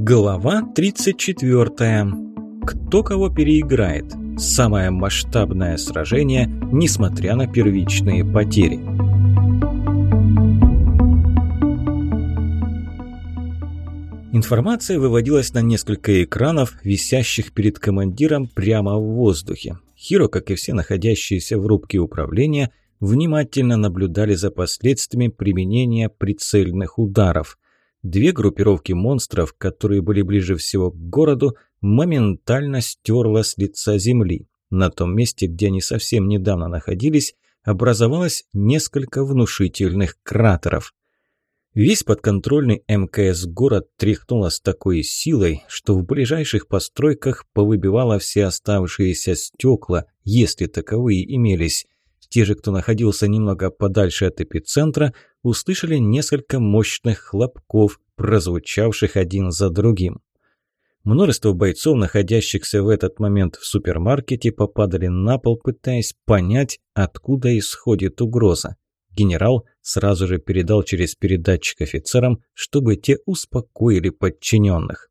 Глава 34. Кто кого переиграет? Самое масштабное сражение, несмотря на первичные потери. Информация выводилась на несколько экранов, висящих перед командиром прямо в воздухе. Хиро, как и все находящиеся в рубке управления, внимательно наблюдали за последствиями применения прицельных ударов. Две группировки монстров, которые были ближе всего к городу, моментально стерла с лица земли. На том месте, где они совсем недавно находились, образовалось несколько внушительных кратеров. Весь подконтрольный МКС город тряхнуло с такой силой, что в ближайших постройках повыбивало все оставшиеся стекла, если таковые имелись. Те же, кто находился немного подальше от эпицентра, услышали несколько мощных хлопков, прозвучавших один за другим. Множество бойцов, находящихся в этот момент в супермаркете, попадали на пол, пытаясь понять, откуда исходит угроза. Генерал сразу же передал через передатчик офицерам, чтобы те успокоили подчиненных.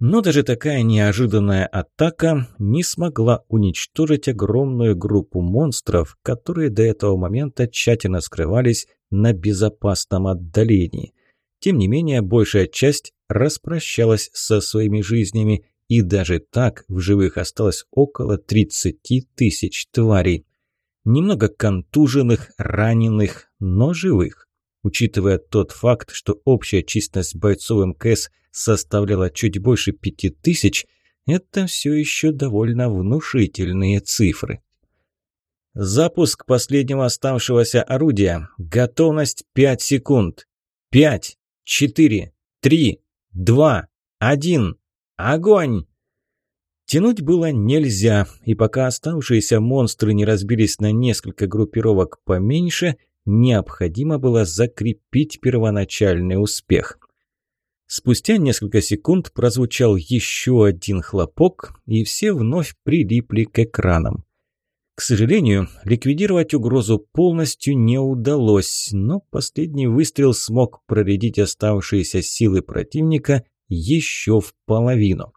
Но даже такая неожиданная атака не смогла уничтожить огромную группу монстров, которые до этого момента тщательно скрывались на безопасном отдалении. Тем не менее, большая часть распрощалась со своими жизнями, и даже так в живых осталось около 30 тысяч тварей. Немного контуженных, раненых, но живых. Учитывая тот факт, что общая численность бойцов МКС составляла чуть больше пяти тысяч, это все еще довольно внушительные цифры. Запуск последнего оставшегося орудия. Готовность 5 секунд. 5, 4, 3, 2, 1. Огонь! Тянуть было нельзя, и пока оставшиеся монстры не разбились на несколько группировок поменьше, необходимо было закрепить первоначальный успех. Спустя несколько секунд прозвучал еще один хлопок, и все вновь прилипли к экранам. К сожалению, ликвидировать угрозу полностью не удалось, но последний выстрел смог проредить оставшиеся силы противника еще в половину.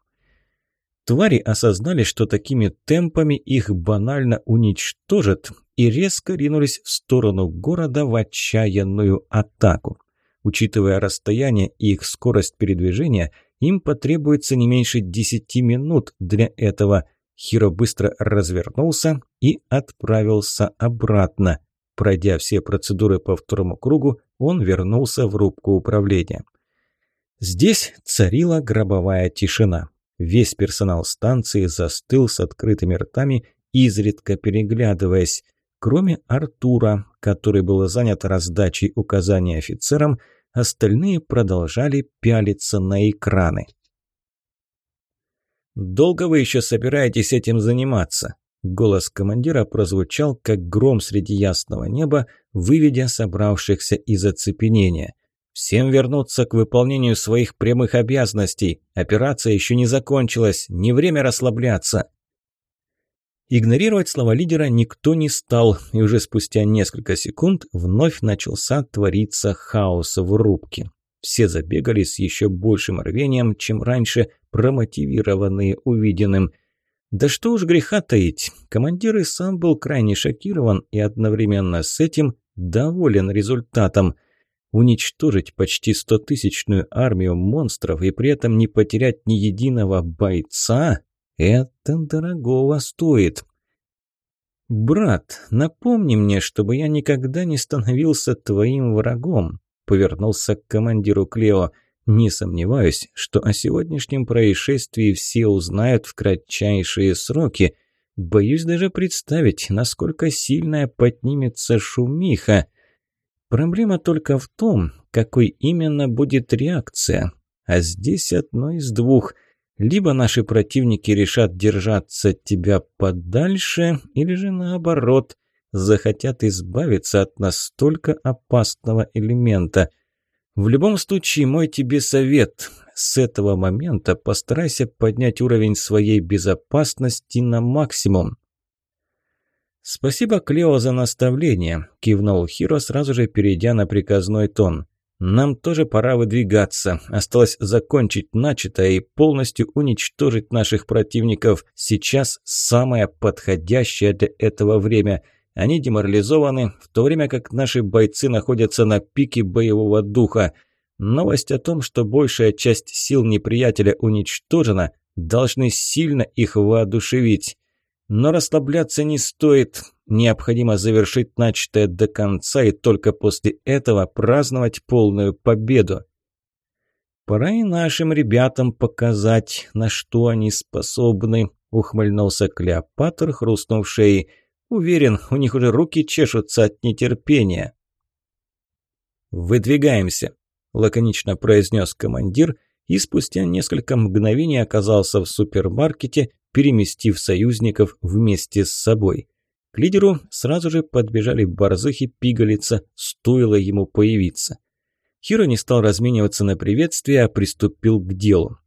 Твари осознали, что такими темпами их банально уничтожат, и резко ринулись в сторону города в отчаянную атаку. Учитывая расстояние и их скорость передвижения, им потребуется не меньше 10 минут для этого – Хиро быстро развернулся и отправился обратно. Пройдя все процедуры по второму кругу, он вернулся в рубку управления. Здесь царила гробовая тишина. Весь персонал станции застыл с открытыми ртами, изредка переглядываясь. Кроме Артура, который был занят раздачей указаний офицерам, остальные продолжали пялиться на экраны. «Долго вы еще собираетесь этим заниматься?» Голос командира прозвучал, как гром среди ясного неба, выведя собравшихся из оцепенения. «Всем вернуться к выполнению своих прямых обязанностей. Операция еще не закончилась, не время расслабляться». Игнорировать слова лидера никто не стал, и уже спустя несколько секунд вновь начался твориться хаос в рубке. Все забегали с еще большим рвением, чем раньше, промотивированные увиденным. Да что уж греха таить, командир и сам был крайне шокирован и одновременно с этим доволен результатом. Уничтожить почти стотысячную армию монстров и при этом не потерять ни единого бойца – это дорогого стоит. «Брат, напомни мне, чтобы я никогда не становился твоим врагом», повернулся к командиру Клео. «Не сомневаюсь, что о сегодняшнем происшествии все узнают в кратчайшие сроки. Боюсь даже представить, насколько сильная поднимется шумиха. Проблема только в том, какой именно будет реакция. А здесь одно из двух. Либо наши противники решат держаться тебя подальше, или же наоборот, захотят избавиться от настолько опасного элемента. В любом случае, мой тебе совет – с этого момента постарайся поднять уровень своей безопасности на максимум. «Спасибо, Клео, за наставление», – кивнул Хиро, сразу же перейдя на приказной тон. Нам тоже пора выдвигаться. Осталось закончить начатое и полностью уничтожить наших противников. Сейчас самое подходящее для этого время. Они деморализованы, в то время как наши бойцы находятся на пике боевого духа. Новость о том, что большая часть сил неприятеля уничтожена, должны сильно их воодушевить. Но расслабляться не стоит. Необходимо завершить начатое до конца и только после этого праздновать полную победу. «Пора и нашим ребятам показать, на что они способны», – ухмыльнулся Клеопатр, хрустнув шеей. «Уверен, у них уже руки чешутся от нетерпения». «Выдвигаемся», – лаконично произнес командир и спустя несколько мгновений оказался в супермаркете, переместив союзников вместе с собой. К лидеру сразу же подбежали борзых и пигалица, стоило ему появиться. Хиро не стал размениваться на приветствие, а приступил к делу.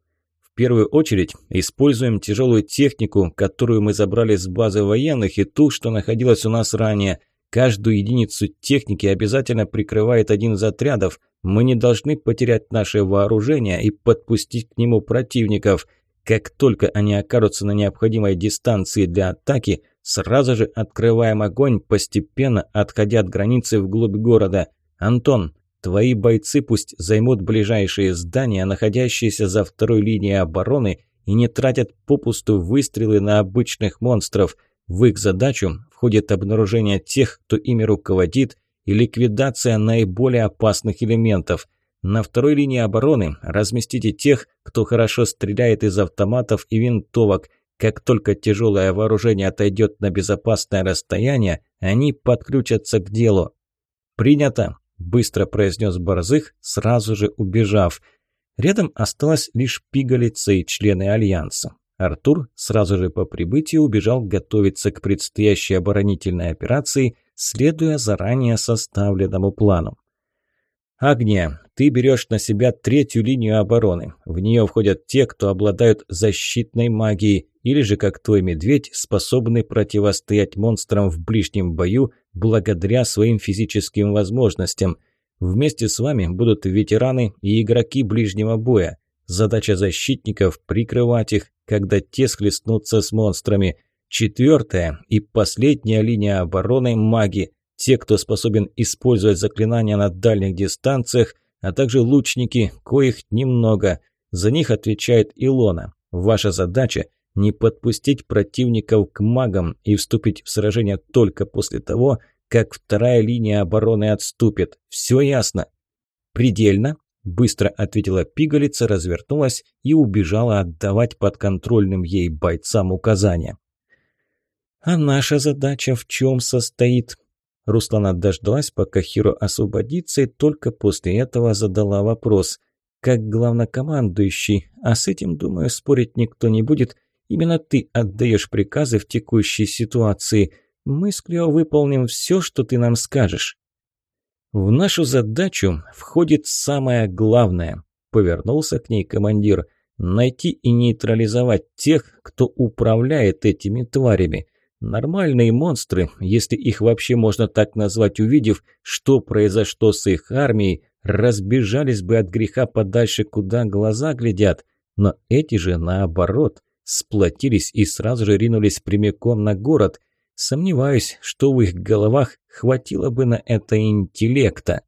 В первую очередь используем тяжелую технику, которую мы забрали с базы военных и ту, что находилась у нас ранее. Каждую единицу техники обязательно прикрывает один из отрядов. Мы не должны потерять наше вооружение и подпустить к нему противников. Как только они окажутся на необходимой дистанции для атаки, сразу же открываем огонь, постепенно отходя от границы вглубь города. Антон, твои бойцы пусть займут ближайшие здания, находящиеся за второй линией обороны, и не тратят попусту выстрелы на обычных монстров. В их задачу входит обнаружение тех, кто ими руководит, и ликвидация наиболее опасных элементов. На второй линии обороны разместите тех, кто хорошо стреляет из автоматов и винтовок. Как только тяжелое вооружение отойдет на безопасное расстояние, они подключатся к делу. «Принято», – быстро произнес Борзых, сразу же убежав. Рядом осталось лишь пигалица и члены Альянса. Артур сразу же по прибытию убежал готовиться к предстоящей оборонительной операции, следуя заранее составленному плану. «Агния, ты берешь на себя третью линию обороны. В нее входят те, кто обладают защитной магией, или же, как твой медведь, способны противостоять монстрам в ближнем бою благодаря своим физическим возможностям. Вместе с вами будут ветераны и игроки ближнего боя. Задача защитников – прикрывать их, когда те схлестнутся с монстрами. Четвертая и последняя линия обороны – маги. Те, кто способен использовать заклинания на дальних дистанциях – а также лучники, коих немного. За них отвечает Илона. Ваша задача – не подпустить противников к магам и вступить в сражение только после того, как вторая линия обороны отступит. Все ясно? Предельно, быстро ответила пигалица, развернулась и убежала отдавать подконтрольным ей бойцам указания. А наша задача в чем состоит? Руслана дождалась, пока Хиро освободится, и только после этого задала вопрос. «Как главнокомандующий, а с этим, думаю, спорить никто не будет, именно ты отдаешь приказы в текущей ситуации. Мы с Клео выполним все, что ты нам скажешь». «В нашу задачу входит самое главное», – повернулся к ней командир – найти и нейтрализовать тех, кто управляет этими тварями. Нормальные монстры, если их вообще можно так назвать, увидев, что произошло с их армией, разбежались бы от греха подальше, куда глаза глядят. Но эти же, наоборот, сплотились и сразу же ринулись прямиком на город. Сомневаюсь, что в их головах хватило бы на это интеллекта.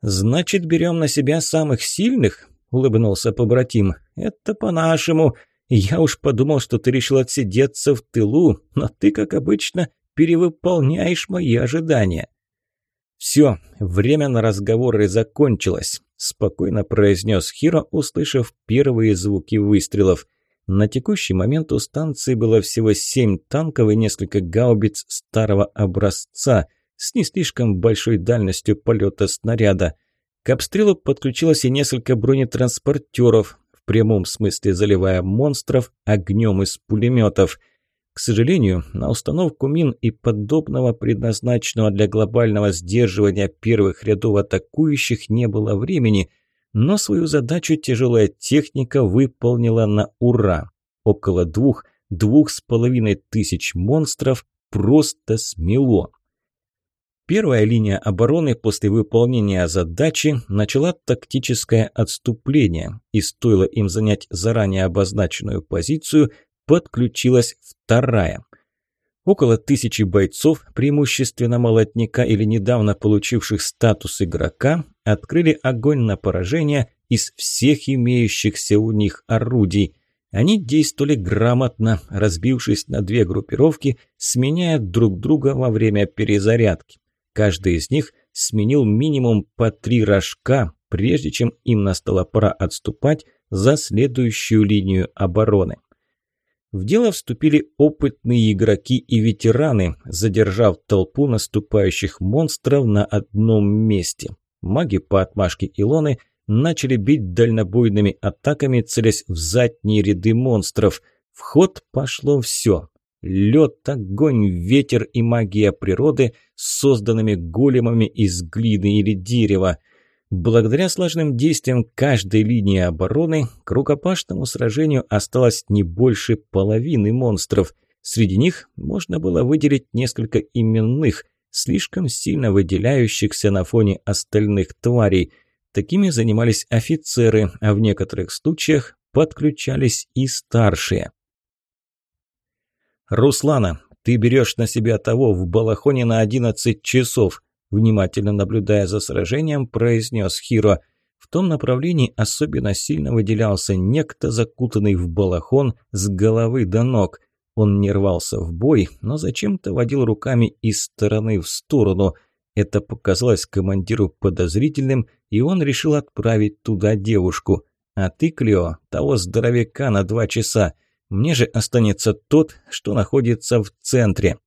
«Значит, берем на себя самых сильных?» – улыбнулся побратим. «Это по-нашему. Я уж подумал, что ты решил отсидеться в тылу, но ты, как обычно, перевыполняешь мои ожидания». «Все, время на разговоры закончилось», – спокойно произнес Хиро, услышав первые звуки выстрелов. На текущий момент у станции было всего семь танков и несколько гаубиц старого образца с не слишком большой дальностью полета снаряда. К обстрелу подключилось и несколько бронетранспортеров, прямом смысле заливая монстров огнем из пулеметов. К сожалению, на установку мин и подобного, предназначенного для глобального сдерживания первых рядов атакующих, не было времени, но свою задачу тяжелая техника выполнила на ура. Около двух, двух с половиной тысяч монстров просто смело. Первая линия обороны после выполнения задачи начала тактическое отступление, и стоило им занять заранее обозначенную позицию, подключилась вторая. Около тысячи бойцов, преимущественно молотника или недавно получивших статус игрока, открыли огонь на поражение из всех имеющихся у них орудий. Они действовали грамотно, разбившись на две группировки, сменяя друг друга во время перезарядки. Каждый из них сменил минимум по три рожка, прежде чем им настала пора отступать за следующую линию обороны. В дело вступили опытные игроки и ветераны, задержав толпу наступающих монстров на одном месте. Маги по отмашке Илоны начали бить дальнобойными атаками, целясь в задние ряды монстров. В ход пошло все. Лед, огонь, ветер и магия природы, созданными големами из глины или дерева – Благодаря слаженным действиям каждой линии обороны к рукопашному сражению осталось не больше половины монстров. Среди них можно было выделить несколько именных, слишком сильно выделяющихся на фоне остальных тварей. Такими занимались офицеры, а в некоторых случаях подключались и старшие. «Руслана, ты берешь на себя того в балахоне на 11 часов», Внимательно наблюдая за сражением, произнес Хиро. В том направлении особенно сильно выделялся некто, закутанный в балахон с головы до ног. Он не рвался в бой, но зачем-то водил руками из стороны в сторону. Это показалось командиру подозрительным, и он решил отправить туда девушку. «А ты, Клео, того здоровяка на два часа. Мне же останется тот, что находится в центре».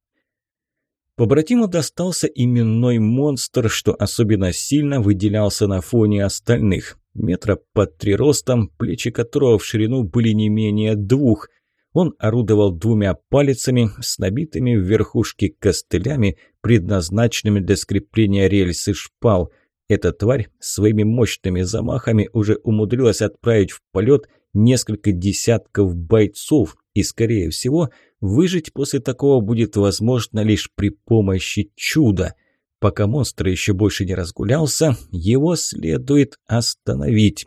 Побратиму достался именной монстр, что особенно сильно выделялся на фоне остальных. Метра под три ростом, плечи которого в ширину были не менее двух. Он орудовал двумя палицами с набитыми в верхушке костылями, предназначенными для скрепления рельсы шпал. Эта тварь своими мощными замахами уже умудрилась отправить в полет несколько десятков бойцов, и, скорее всего, выжить после такого будет возможно лишь при помощи чуда. Пока монстр еще больше не разгулялся, его следует остановить.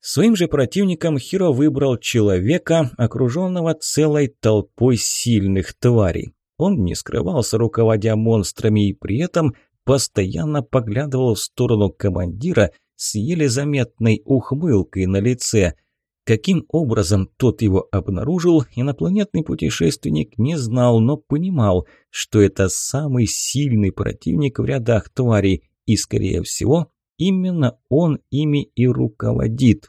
Своим же противником Хиро выбрал человека, окруженного целой толпой сильных тварей. Он не скрывался, руководя монстрами, и при этом постоянно поглядывал в сторону командира с еле заметной ухмылкой на лице – Каким образом тот его обнаружил, инопланетный путешественник не знал, но понимал, что это самый сильный противник в рядах тварей, и, скорее всего, именно он ими и руководит.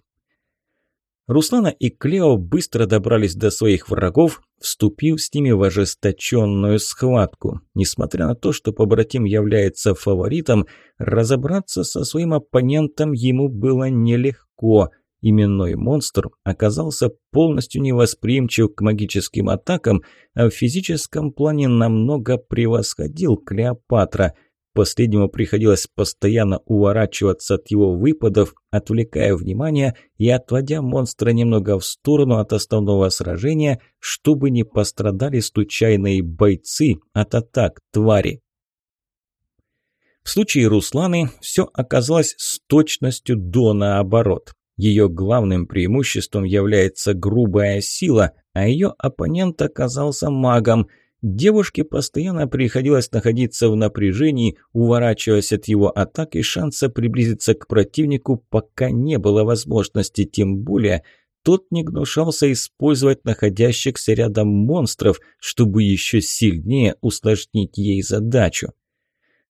Руслана и Клео быстро добрались до своих врагов, вступив с ними в ожесточенную схватку. Несмотря на то, что побратим является фаворитом, разобраться со своим оппонентом ему было нелегко – Именной монстр оказался полностью невосприимчив к магическим атакам, а в физическом плане намного превосходил Клеопатра. Последнему приходилось постоянно уворачиваться от его выпадов, отвлекая внимание и отводя монстра немного в сторону от основного сражения, чтобы не пострадали случайные бойцы от атак твари. В случае Русланы все оказалось с точностью до наоборот. Ее главным преимуществом является грубая сила, а ее оппонент оказался магом. Девушке постоянно приходилось находиться в напряжении, уворачиваясь от его атак, и шанса приблизиться к противнику пока не было возможности, тем более тот не гнушался использовать находящихся рядом монстров, чтобы еще сильнее усложнить ей задачу.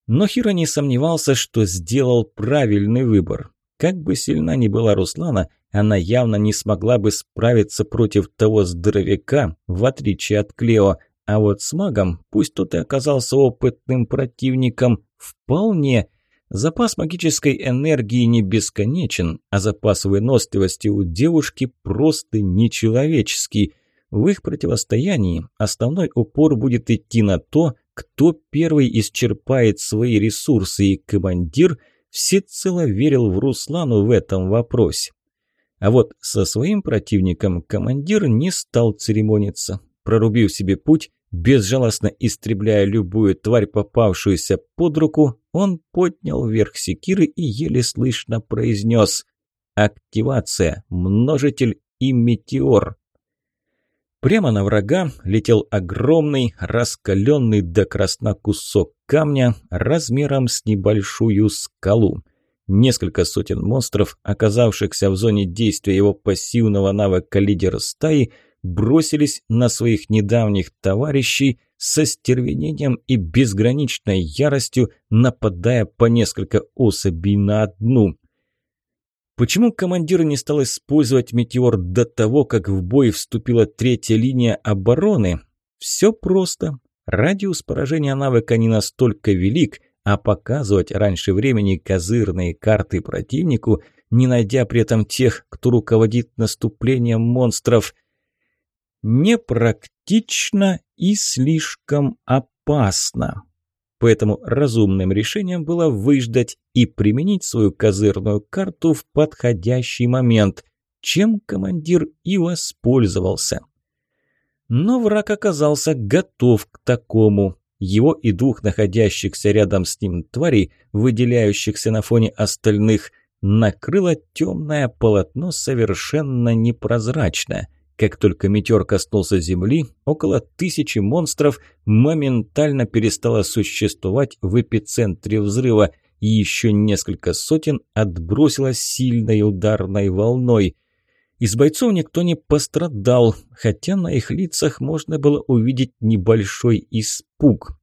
Но Хиро не сомневался, что сделал правильный выбор. Как бы сильна ни была Руслана, она явно не смогла бы справиться против того здоровяка, в отличие от Клео. А вот с магом, пусть тот и оказался опытным противником, вполне. Запас магической энергии не бесконечен, а запас выносливости у девушки просто нечеловеческий. В их противостоянии основной упор будет идти на то, кто первый исчерпает свои ресурсы, и командир – всецело верил в Руслану в этом вопросе. А вот со своим противником командир не стал церемониться. Прорубив себе путь, Безжалостно истребляя любую тварь, попавшуюся под руку, он поднял вверх секиры и еле слышно произнес «Активация, множитель и метеор». Прямо на врага летел огромный, раскаленный до красна кусок камня размером с небольшую скалу. Несколько сотен монстров, оказавшихся в зоне действия его пассивного навыка лидера стаи, бросились на своих недавних товарищей со стервенением и безграничной яростью, нападая по несколько особей на одну. Почему командир не стал использовать «Метеор» до того, как в бой вступила третья линия обороны? Все просто. Радиус поражения навыка не настолько велик, а показывать раньше времени козырные карты противнику, не найдя при этом тех, кто руководит наступлением монстров – непрактично и слишком опасно. Поэтому разумным решением было выждать и применить свою козырную карту в подходящий момент, чем командир и воспользовался. Но враг оказался готов к такому. Его и двух находящихся рядом с ним тварей, выделяющихся на фоне остальных, накрыло темное полотно совершенно непрозрачное – как только метеор коснулся земли, около тысячи монстров моментально перестало существовать в эпицентре взрыва, и еще несколько сотен отбросило сильной ударной волной. Из бойцов никто не пострадал, хотя на их лицах можно было увидеть небольшой испуг.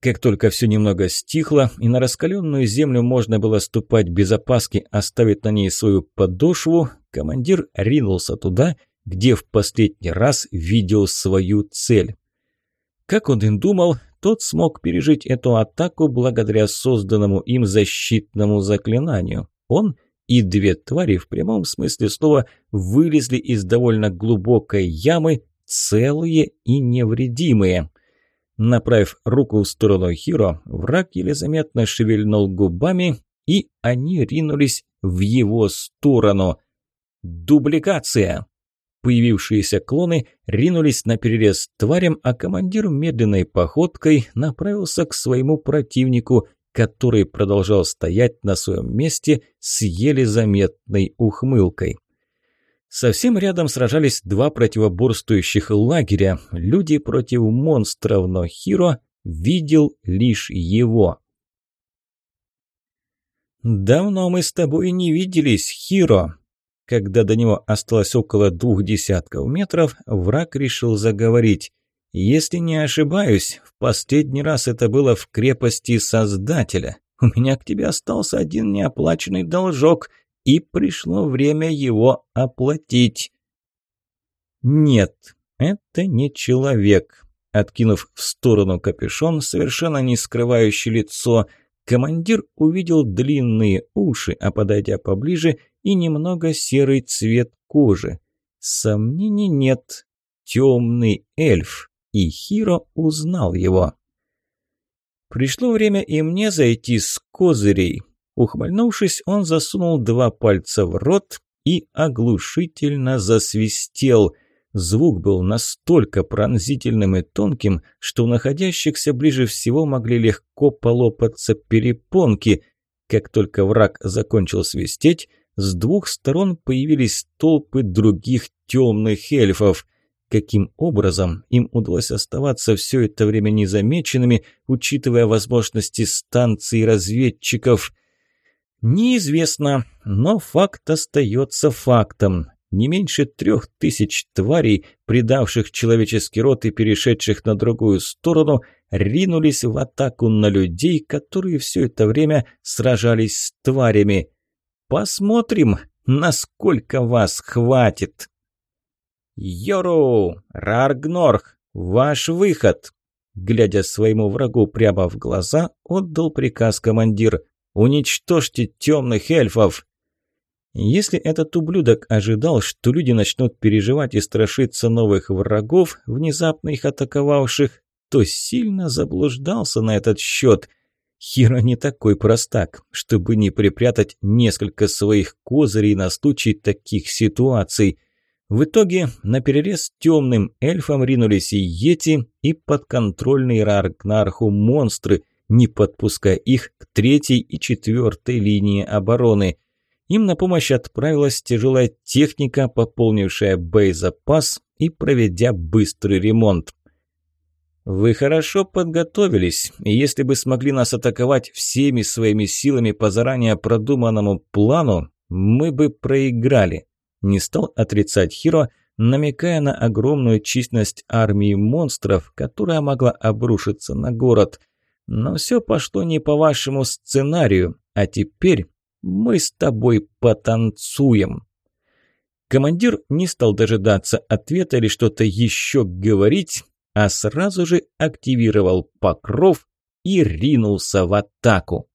Как только все немного стихло, и на раскаленную землю можно было ступать без опаски, оставить на ней свою подошву, командир ринулся туда – где в последний раз видел свою цель. Как он и думал, тот смог пережить эту атаку благодаря созданному им защитному заклинанию. Он и две твари в прямом смысле слова вылезли из довольно глубокой ямы, целые и невредимые. Направив руку в сторону Хиро, враг еле заметно шевельнул губами, и они ринулись в его сторону. Дубликация! Появившиеся клоны ринулись на перерез тварям, а командир медленной походкой направился к своему противнику, который продолжал стоять на своем месте с еле заметной ухмылкой. Совсем рядом сражались два противоборствующих лагеря, люди против монстров, но Хиро видел лишь его. «Давно мы с тобой не виделись, Хиро», когда до него осталось около двух десятков метров, враг решил заговорить. «Если не ошибаюсь, в последний раз это было в крепости Создателя. У меня к тебе остался один неоплаченный должок, и пришло время его оплатить». «Нет, это не человек», – откинув в сторону капюшон, совершенно не скрывающий лицо – Командир увидел длинные уши, а подойдя поближе, и немного серый цвет кожи. Сомнений нет. Темный эльф. И Хиро узнал его. Пришло время и мне зайти с козырей. Ухмыльнувшись, он засунул два пальца в рот и оглушительно засвистел – Звук был настолько пронзительным и тонким, что у находящихся ближе всего могли легко полопаться перепонки. Как только враг закончил свистеть, с двух сторон появились толпы других темных эльфов. Каким образом им удалось оставаться все это время незамеченными, учитывая возможности станций разведчиков? Неизвестно, но факт остается фактом. Не меньше трех тысяч тварей, предавших человеческий род и перешедших на другую сторону, ринулись в атаку на людей, которые все это время сражались с тварями. Посмотрим, насколько вас хватит. «Йору! Раргнорх! Ваш выход!» Глядя своему врагу прямо в глаза, отдал приказ командир. «Уничтожьте темных эльфов!» Если этот ублюдок ожидал, что люди начнут переживать и страшиться новых врагов, внезапно их атаковавших, то сильно заблуждался на этот счет. Хиро не такой простак, чтобы не припрятать несколько своих козырей на случай таких ситуаций. В итоге на перерез темным эльфам ринулись и Йети, и подконтрольные Раркнарху монстры, не подпуская их к третьей и четвертой линии обороны. Им на помощь отправилась тяжелая техника, пополнившая боезапас и проведя быстрый ремонт. «Вы хорошо подготовились, и если бы смогли нас атаковать всеми своими силами по заранее продуманному плану, мы бы проиграли», не стал отрицать Хиро, намекая на огромную численность армии монстров, которая могла обрушиться на город. Но все пошло не по вашему сценарию, а теперь мы с тобой потанцуем. Командир не стал дожидаться ответа или что-то еще говорить, а сразу же активировал покров и ринулся в атаку.